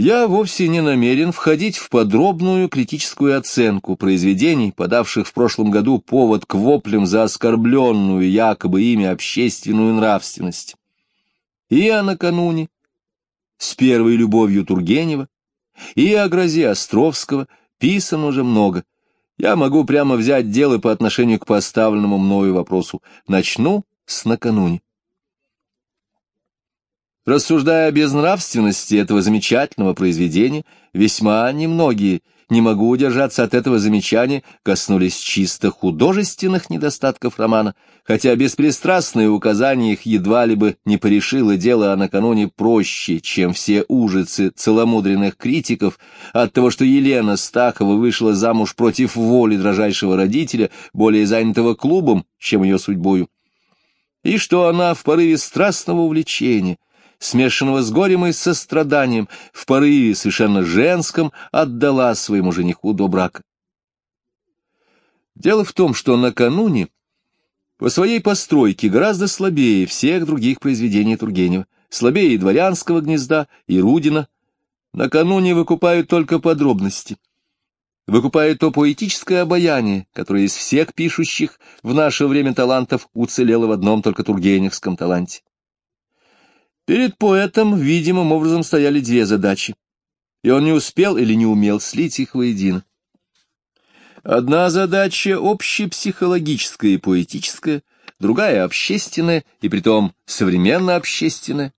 Я вовсе не намерен входить в подробную критическую оценку произведений, подавших в прошлом году повод к воплям за оскорбленную якобы ими общественную нравственность. И о накануне, с первой любовью Тургенева, и о грозе Островского писано уже много. Я могу прямо взять дело по отношению к поставленному мною вопросу. Начну с накануне. Рассуждая о безнравственности этого замечательного произведения, весьма немногие, не могу удержаться от этого замечания, коснулись чисто художественных недостатков романа, хотя беспристрастное указание их едва ли бы не порешило дело о накануне проще, чем все ужасы целомудренных критиков от того, что Елена Стахова вышла замуж против воли дрожайшего родителя, более занятого клубом, чем ее судьбою, и что она в порыве страстного увлечения — смешанного с горем и состраданием, в порыве совершенно женском отдала своему жениху до брака. Дело в том, что накануне по своей постройке гораздо слабее всех других произведений Тургенева, слабее и «Дворянского гнезда», и «Рудина». Накануне выкупают только подробности. Выкупает то поэтическое обаяние, которое из всех пишущих в наше время талантов уцелело в одном только тургеневском таланте. Перед поэтом видимым образом стояли две задачи, и он не успел или не умел слить их воедино. Одна задача общепсихологическая и поэтическая, другая общественная, и притом современно общественная.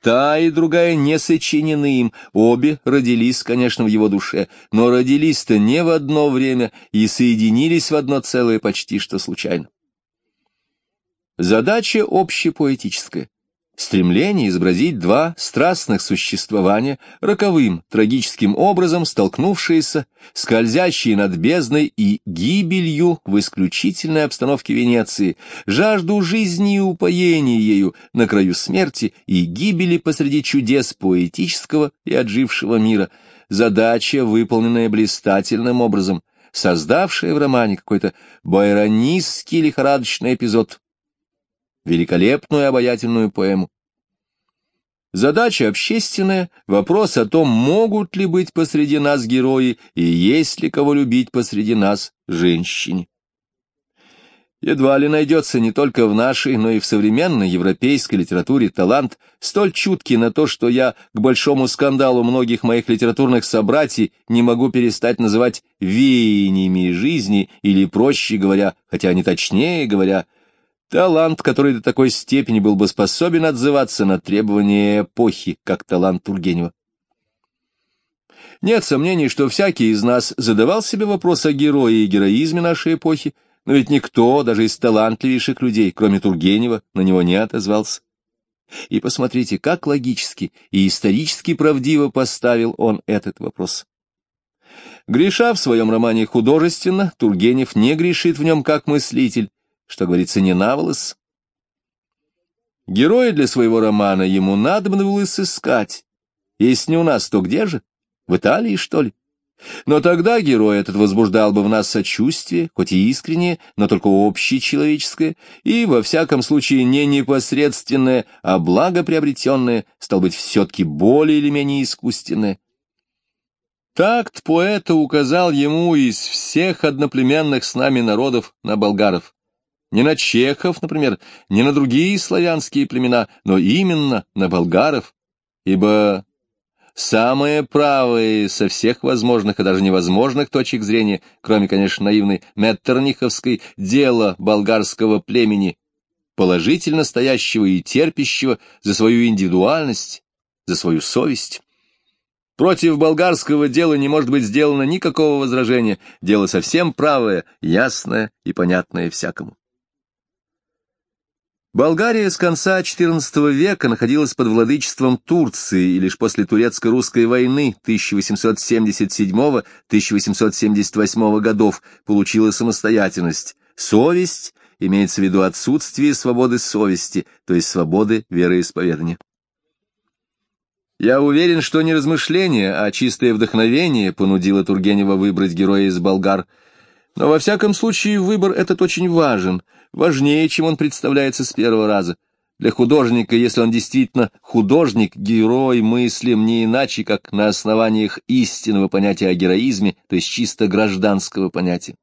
Та и другая не сочинены им, обе родились, конечно, в его душе, но родились-то не в одно время и соединились в одно целое почти что случайно. Задача общепоэтическая стремление изобразить два страстных существования, роковым, трагическим образом столкнувшиеся, скользящие над бездной и гибелью в исключительной обстановке Венеции, жажду жизни и упоения ею на краю смерти и гибели посреди чудес поэтического и отжившего мира, задача, выполненная блистательным образом, создавшая в романе какой-то байронистский лихорадочный эпизод, великолепную обаятельную поэму. Задача общественная, вопрос о том, могут ли быть посреди нас герои и есть ли кого любить посреди нас женщине. Едва ли найдется не только в нашей, но и в современной европейской литературе талант, столь чуткий на то, что я, к большому скандалу многих моих литературных собратьев, не могу перестать называть веяниями жизни, или, проще говоря, хотя не точнее говоря, Талант, который до такой степени был бы способен отзываться на требования эпохи, как талант Тургенева. Нет сомнений, что всякий из нас задавал себе вопрос о герое и героизме нашей эпохи, но ведь никто, даже из талантливейших людей, кроме Тургенева, на него не отозвался. И посмотрите, как логически и исторически правдиво поставил он этот вопрос. Греша в своем романе художественно, Тургенев не грешит в нем как мыслитель, что говорится, не на волос. Героя для своего романа ему надо было сыскать. Если не у нас, то где же? В Италии, что ли? Но тогда герой этот возбуждал бы в нас сочувствие, хоть и искреннее, но только общечеловеческое, и, во всяком случае, не непосредственное, а благоприобретенное, стал быть, все-таки более или менее искусственное. Такт поэта указал ему из всех одноплеменных с нами народов на болгаров не на чехов, например, не на другие славянские племена, но именно на болгаров, ибо самое правое со всех возможных и даже невозможных точек зрения, кроме, конечно, наивной Меттерниховской, дело болгарского племени, положительно стоящего и терпящего за свою индивидуальность, за свою совесть. Против болгарского дела не может быть сделано никакого возражения, дело совсем правое, ясное и понятное всякому. Болгария с конца XIV века находилась под владычеством Турции, и лишь после турецко-русской войны 1877-1878 годов получила самостоятельность. Совесть имеется в виду отсутствие свободы совести, то есть свободы вероисповедания. Я уверен, что не размышление, а чистое вдохновение понудило Тургенева выбрать героя из болгар. Но во всяком случае выбор этот очень важен — важнее, чем он представляется с первого раза. Для художника, если он действительно художник, герой мыслим не иначе, как на основаниях истинного понятия о героизме, то есть чисто гражданского понятия.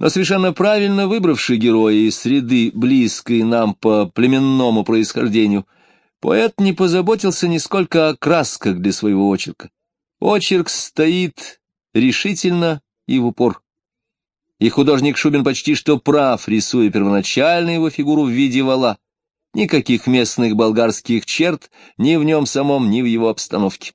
Но совершенно правильно выбравший героя из среды, близкой нам по племенному происхождению, поэт не позаботился нисколько о красках для своего очерка. Очерк стоит решительно и в упор. И художник Шубин почти что прав, рисуя первоначально его фигуру в виде вала. Никаких местных болгарских черт ни в нем самом, ни в его обстановке.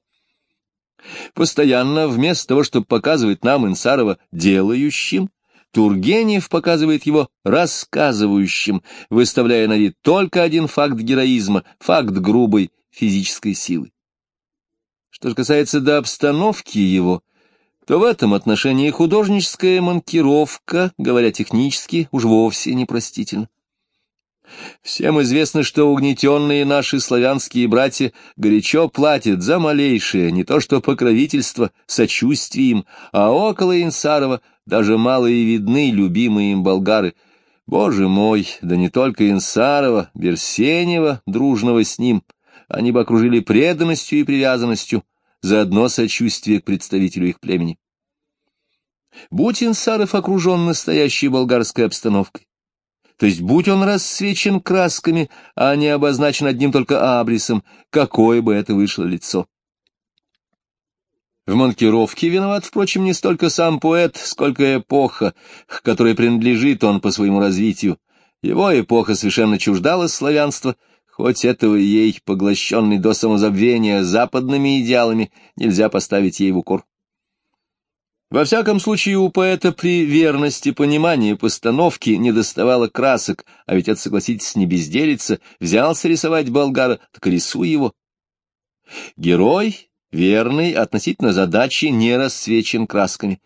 Постоянно, вместо того, чтобы показывать нам Инсарова делающим, Тургенев показывает его рассказывающим, выставляя на вид только один факт героизма, факт грубой физической силы. Что же касается до обстановки его, то в этом отношении художническая манкировка, говоря технически, уж вовсе непростительна. Всем известно, что угнетенные наши славянские братья горячо платят за малейшее, не то что покровительство, сочувствие им, а около Инсарова даже мало и видны любимые им болгары. Боже мой, да не только Инсарова, Берсенева, дружного с ним, они бы окружили преданностью и привязанностью, заодно сочувствие к представителю их племени. Будь Инсаров окружен настоящей болгарской обстановкой, то есть будь он рассвечен красками, а не обозначен одним только абрисом, какое бы это вышло лицо. В манкировке виноват, впрочем, не столько сам поэт, сколько эпоха, к которой принадлежит он по своему развитию. Его эпоха совершенно чуждалась славянства, хоть этого ей, поглощенный до самозабвения западными идеалами, нельзя поставить ей в укор. Во всяком случае, у поэта при верности понимания постановки не доставало красок, а ведь это, согласитесь, не безделица, взялся рисовать болгара, так рисуй его. Герой, верный, относительно задачи, не рассвечен красками.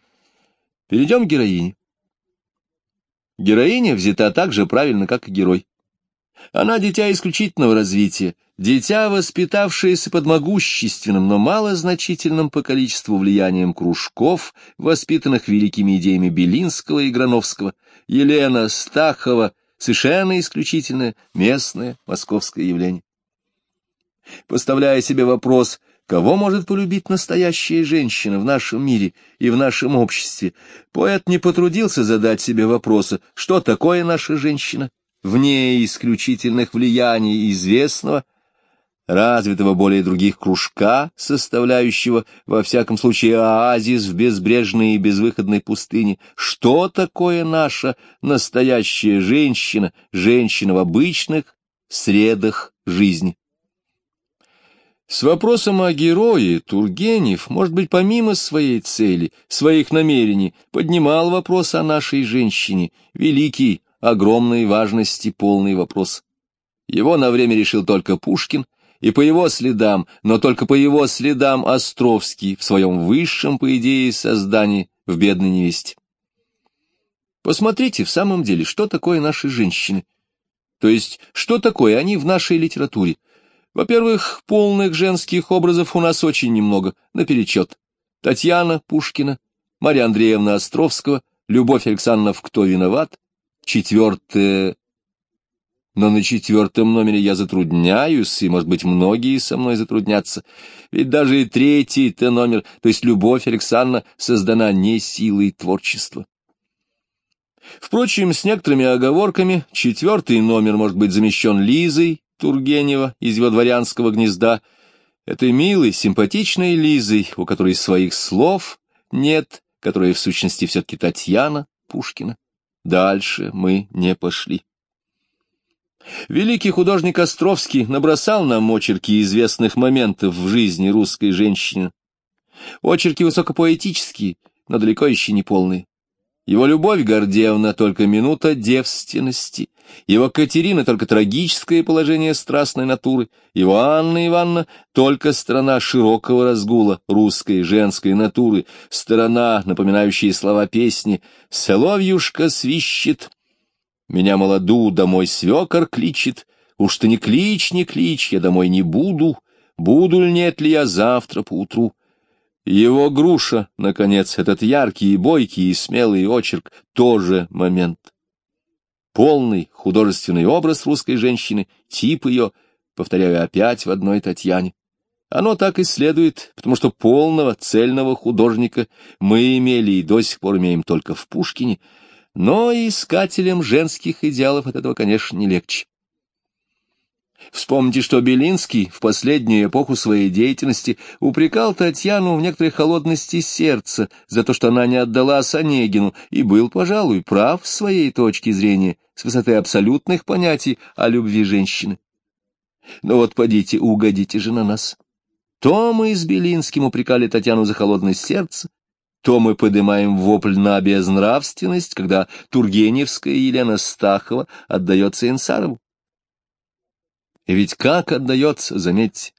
Перейдем к героине. Героиня взята так же правильно, как и герой. Она дитя исключительного развития, дитя, воспитавшееся под могущественным, но малозначительным по количеству влиянием кружков, воспитанных великими идеями Белинского и Грановского, Елена Стахова, совершенно исключительное местное московское явление. Поставляя себе вопрос, кого может полюбить настоящая женщина в нашем мире и в нашем обществе, поэт не потрудился задать себе вопроса, что такое наша женщина, вне исключительных влияний известного, развитого более других кружка, составляющего, во всяком случае, оазис в безбрежной и безвыходной пустыне. Что такое наша настоящая женщина, женщина в обычных средах жизни? С вопросом о герое Тургенев, может быть, помимо своей цели, своих намерений, поднимал вопрос о нашей женщине, великий, огромной важности полный вопрос. Его на время решил только Пушкин, и по его следам, но только по его следам Островский в своем высшем, по идее, создании в «Бедной невесте». Посмотрите в самом деле, что такое наши женщины. То есть, что такое они в нашей литературе. Во-первых, полных женских образов у нас очень немного, наперечет. Татьяна Пушкина, Марья Андреевна Островского, Любовь Александровна «Кто виноват?», четвертое... Но на четвертом номере я затрудняюсь, и, может быть, многие со мной затруднятся. Ведь даже и третий-то номер, то есть Любовь Александровна, создана не силой творчества. Впрочем, с некоторыми оговорками, четвертый номер может быть замещен Лизой Тургенева из его дворянского гнезда, этой милой, симпатичной Лизой, у которой своих слов нет, которая в сущности все-таки Татьяна Пушкина. Дальше мы не пошли. Великий художник Островский набросал нам очерки известных моментов в жизни русской женщины. Очерки высокопоэтические, но далеко еще не полные. Его любовь Гордеевна — только минута девственности, его Катерина — только трагическое положение страстной натуры, его Анна Ивановна — только сторона широкого разгула русской женской натуры, сторона, напоминающая слова песни «Соловьюшка свищет», «Меня молоду домой свекор кличет», «Уж ты не клич, не клич, я домой не буду», «Буду ли нет ли я завтра поутру?» Его груша, наконец, этот яркий, бойкий и смелый очерк, тоже момент. полный художественный образ русской женщины, тип ее, повторяю опять в одной Татьяне. Оно так и следует, потому что полного, цельного художника мы имели и до сих пор имеем только в Пушкине, но искателям женских идеалов от этого, конечно, не легче. Вспомните, что Белинский в последнюю эпоху своей деятельности упрекал Татьяну в некоторой холодности сердца за то, что она не отдала Санегину, и был, пожалуй, прав с своей точки зрения, с высоты абсолютных понятий о любви женщины. Но вот подите, угодите же на нас. То мы с Белинским упрекали Татьяну за холодность сердца, то мы поднимаем вопль на безнравственность, когда Тургеневская Елена Стахова отдается Инсарову. И ведь как отдается, заметьте,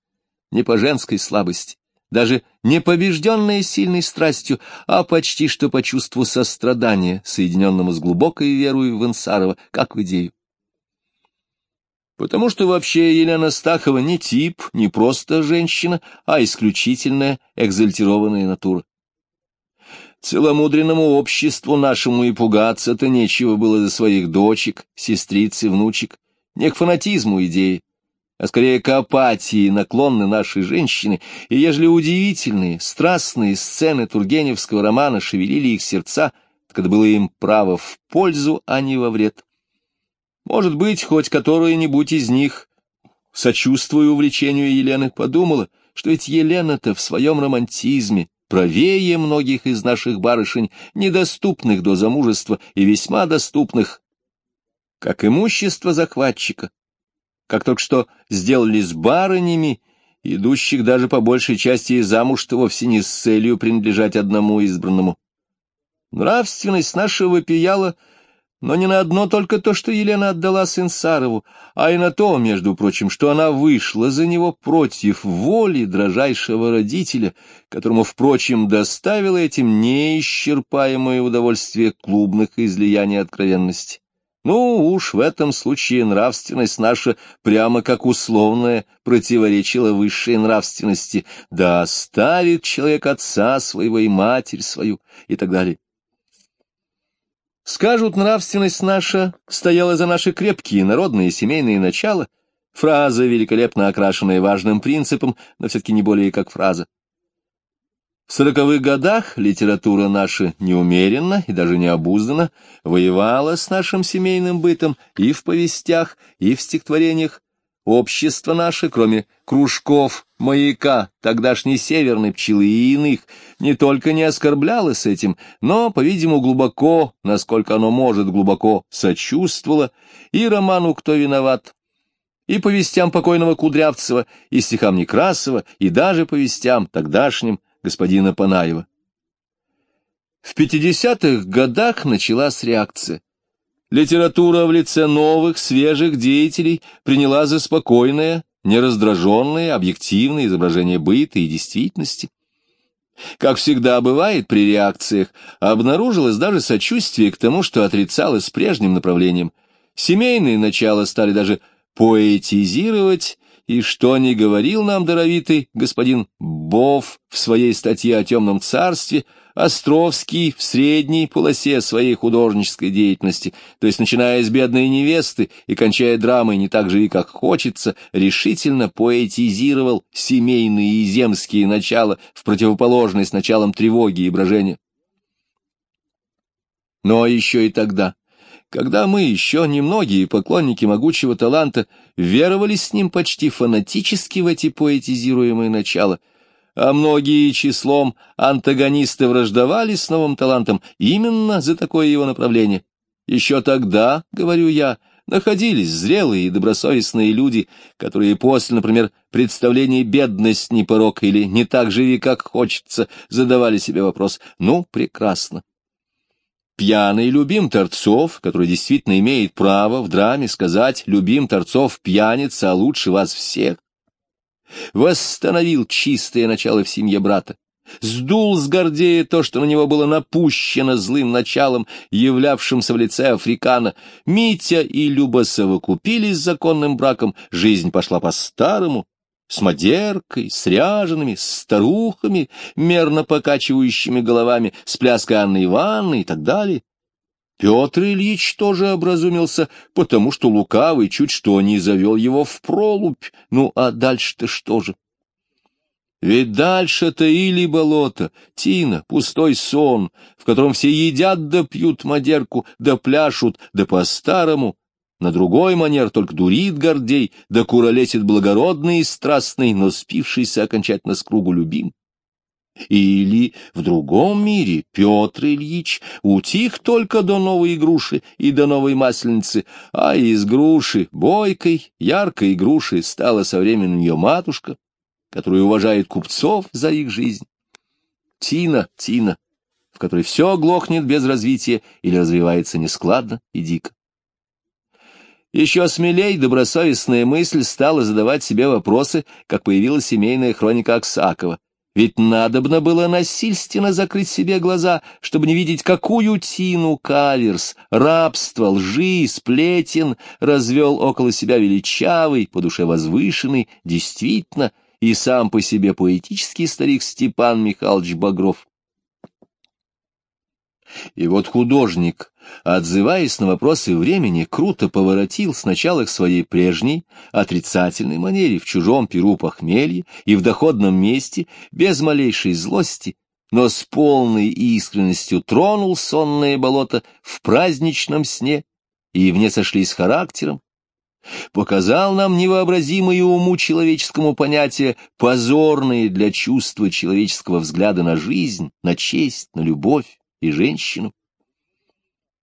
не по женской слабости, даже не побежденная сильной страстью, а почти что по чувству сострадания, соединенному с глубокой верой в Инсарова, как в идею. Потому что вообще Елена Стахова не тип, не просто женщина, а исключительная экзальтированная натура. Целомудренному обществу нашему и пугаться-то нечего было за своих дочек, сестриц и внучек, не к фанатизму идеи, а скорее к апатии наклонны наши женщины, и ежели удивительные, страстные сцены Тургеневского романа шевелили их сердца, так это было им право в пользу, а не во вред. Может быть, хоть которая-нибудь из них, сочувствуя увлечению Елены, подумала, что ведь Елена-то в своем романтизме правее многих из наших барышень, недоступных до замужества и весьма доступных, как имущество захватчика, как только что сделали с барынями, идущих даже по большей части замуж-то вовсе не с целью принадлежать одному избранному. Нравственность наша вопияла, но не на одно только то, что Елена отдала Сенсарову, а и на то, между прочим, что она вышла за него против воли дрожайшего родителя, которому, впрочем, доставило этим неисчерпаемое удовольствие клубных излияний откровенности. Ну уж в этом случае нравственность наша прямо как условная противоречила высшей нравственности, да оставит человек отца своего и матерь свою и так далее. Скажут, нравственность наша стояла за наши крепкие народные семейные начала, фраза, великолепно окрашенная важным принципом, но все-таки не более как фраза. В сороковых годах литература наша неумеренно и даже необузданно воевала с нашим семейным бытом и в повестях, и в стихотворениях. Общество наше, кроме кружков, маяка, тогдашней северной пчелы и иных, не только не оскорблялось этим, но, по-видимому, глубоко, насколько оно может, глубоко сочувствовало и роману «Кто виноват», и повестям покойного Кудрявцева, и стихам Некрасова, и даже повестям тогдашним, господина Панаева. В 50-х годах началась реакция. Литература в лице новых, свежих деятелей приняла за спокойное, нераздраженное, объективное изображение быта и действительности. Как всегда бывает при реакциях, обнаружилось даже сочувствие к тому, что отрицалось прежним направлением. Семейные начала стали даже поэтизировать, и что не говорил нам даровитый господин Бов в своей статье о темном царстве, Островский в средней полосе своей художнической деятельности, то есть начиная с бедной невесты и кончая драмой не так же и как хочется, решительно поэтизировал семейные и земские начала в противоположность началам тревоги и брожения. Но еще и тогда, когда мы, еще немногие поклонники могучего таланта, веровали с ним почти фанатически в эти поэтизируемые начала, а многие числом антагонисты враждовали с новым талантом именно за такое его направление. Еще тогда, говорю я, находились зрелые и добросовестные люди, которые после, например, представления «бедность не порок» или «не так живи, как хочется», задавали себе вопрос «ну, прекрасно, Пьяный любим Торцов, который действительно имеет право в драме сказать «любим Торцов пьяница, а лучше вас всех», восстановил чистое начало в семье брата, сдул с Гордея то, что на него было напущено злым началом, являвшимся в лице Африкана. Митя и Люба совокупились с законным браком, жизнь пошла по-старому, с модеркой, с ряжеными, с старухами, мерно покачивающими головами, с пляской Анны Ивановны и так далее. Петр Ильич тоже образумился, потому что лукавый чуть что не завел его в пролубь. Ну, а дальше-то что же? Ведь дальше-то или болото, тина, пустой сон, в котором все едят да пьют мадерку, да пляшут, да по-старому. На другой манер только дурит Гордей, да куролесит благородный и страстный, но спившийся окончательно с кругу любим. Или в другом мире Петр Ильич утих только до новой груши и до новой масленицы, а из груши, бойкой, яркой груши, стала со временем ее матушка, которая уважает купцов за их жизнь. Тина, Тина, в которой все глохнет без развития или развивается нескладно и дико. Еще смелей добросовестная мысль стала задавать себе вопросы, как появилась семейная хроника Аксакова — ведь надобно было насильственно закрыть себе глаза, чтобы не видеть, какую тину каверс, рабство, лжи, сплетен развел около себя величавый, по душе возвышенный, действительно, и сам по себе поэтический старик Степан Михайлович Багров. И вот художник, отзываясь на вопросы времени, круто поворотил сначала к своей прежней, отрицательной манере в чужом перу похмелье и в доходном месте, без малейшей злости, но с полной искренностью тронул сонное болото в праздничном сне, и в не сошлись характером, показал нам невообразимые уму человеческому понятия, позорные для чувства человеческого взгляда на жизнь, на честь, на любовь и женщину.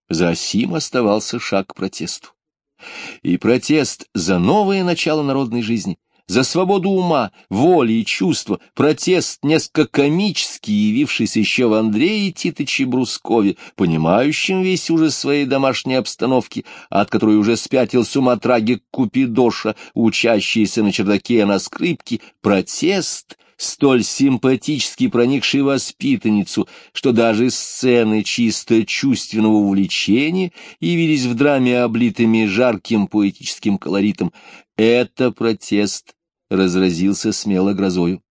За сим оставался шаг к протесту. И протест за новое начало народной жизни, за свободу ума, воли и чувства, протест, несколько комический, явившийся еще в Андрее Титыче Брускове, понимающим весь ужас своей домашней обстановки, от которой уже спятил с ума трагик Купидоша, учащийся на чердаке на скрипке, протест — столь симпатически проникший воспитанницу, что даже сцены чисто чувственного увлечения явились в драме облитыми жарким поэтическим колоритом. Это протест разразился смело грозою.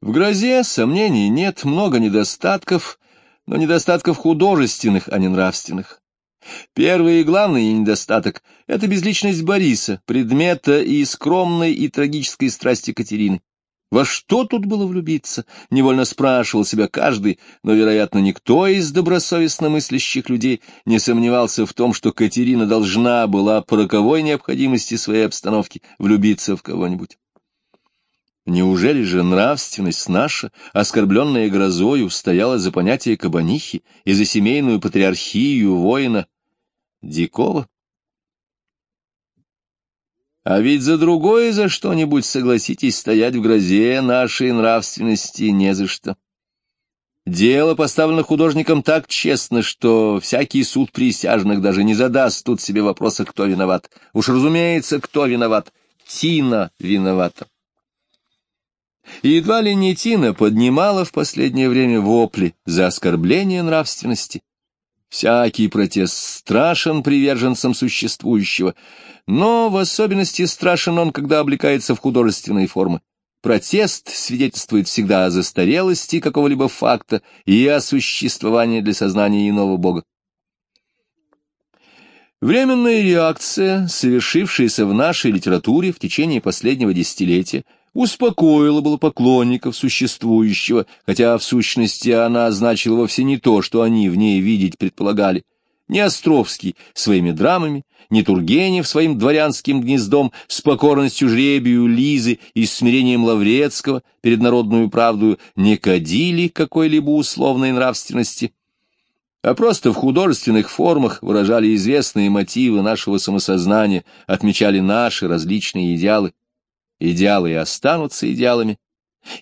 В грозе сомнений нет, много недостатков, но недостатков художественных, а не нравственных. Первый и главный недостаток — это безличность Бориса, предмета и скромной и трагической страсти Катерины. Во что тут было влюбиться? Невольно спрашивал себя каждый, но, вероятно, никто из добросовестно мыслящих людей не сомневался в том, что Катерина должна была по роковой необходимости своей обстановки влюбиться в кого-нибудь. Неужели же нравственность наша, оскорбленная грозою, стояла за понятие кабанихи и за семейную патриархию воина Дикова? А ведь за другое за что-нибудь, согласитесь, стоять в грозе нашей нравственности не за что. Дело поставлено художником так честно, что всякий суд присяжных даже не задаст тут себе вопроса, кто виноват. Уж разумеется, кто виноват. Тина виновата. И едва ли не Тина поднимала в последнее время вопли за оскорбление нравственности. Всякий протест страшен приверженцам существующего, но в особенности страшен он, когда облекается в художественные формы. Протест свидетельствует всегда о застарелости какого-либо факта и о существовании для сознания иного бога. Временная реакция, совершившаяся в нашей литературе в течение последнего десятилетия, успокоила было поклонников существующего, хотя в сущности она означала вовсе не то, что они в ней видеть предполагали. Ни Островский своими драмами, ни Тургенев своим дворянским гнездом с покорностью жребию Лизы и смирением Лаврецкого перед народную правдою не кадили какой-либо условной нравственности, а просто в художественных формах выражали известные мотивы нашего самосознания, отмечали наши различные идеалы. Идеалы и останутся идеалами.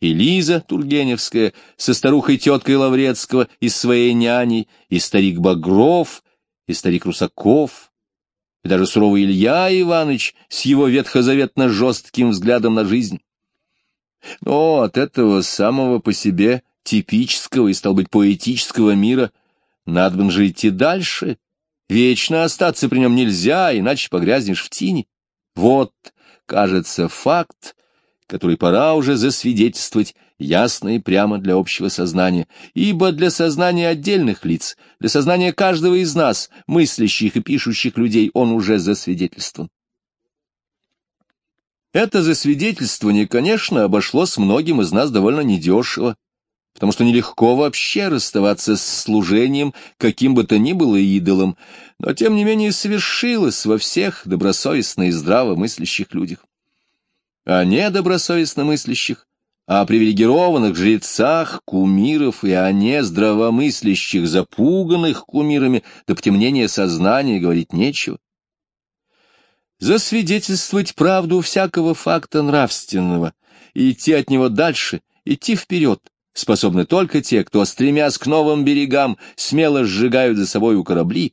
И Лиза Тургеневская со старухой-теткой Лаврецкого и своей няней, и старик Багров, и старик Русаков, и даже суровый Илья Иванович с его ветхозаветно жестким взглядом на жизнь. Но от этого самого по себе типического и, стал быть, поэтического мира надо бы же идти дальше. Вечно остаться при нем нельзя, иначе погрязнешь в тени. Вот, кажется, факт, который пора уже засвидетельствовать ясно и прямо для общего сознания, ибо для сознания отдельных лиц, для сознания каждого из нас, мыслящих и пишущих людей, он уже засвидетельствован. Это засвидетельствование, конечно, обошлось многим из нас довольно недешево, потому что нелегко вообще расставаться с служением, каким бы то ни было идолом, но тем не менее совершилось во всех добросовестно и здраво мыслящих людях. О недобросовестно мыслящих, о привилегированных жрецах, кумиров и о нездравомыслящих, запуганных кумирами до потемнения сознания говорить нечего. Засвидетельствовать правду всякого факта нравственного и идти от него дальше, идти вперед — способны только те, кто, стремясь к новым берегам, смело сжигают за собой у корабли,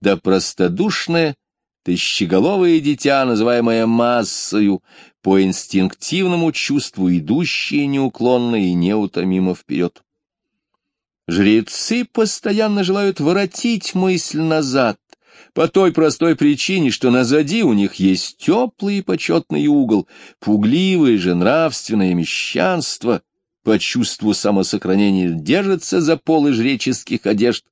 да простодушное, тысячеголовое дитя, называемое массою, по инстинктивному чувству идущее неуклонно и неутомимо вперед. Жрецы постоянно желают воротить мысль назад, по той простой причине, что назади у них есть теплый и почетный угол, пугливое же нравственное мещанство — по чувству самосохранения держится за полы жреческих одежд,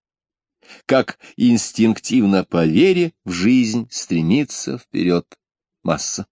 как инстинктивно по вере в жизнь стремится вперед масса.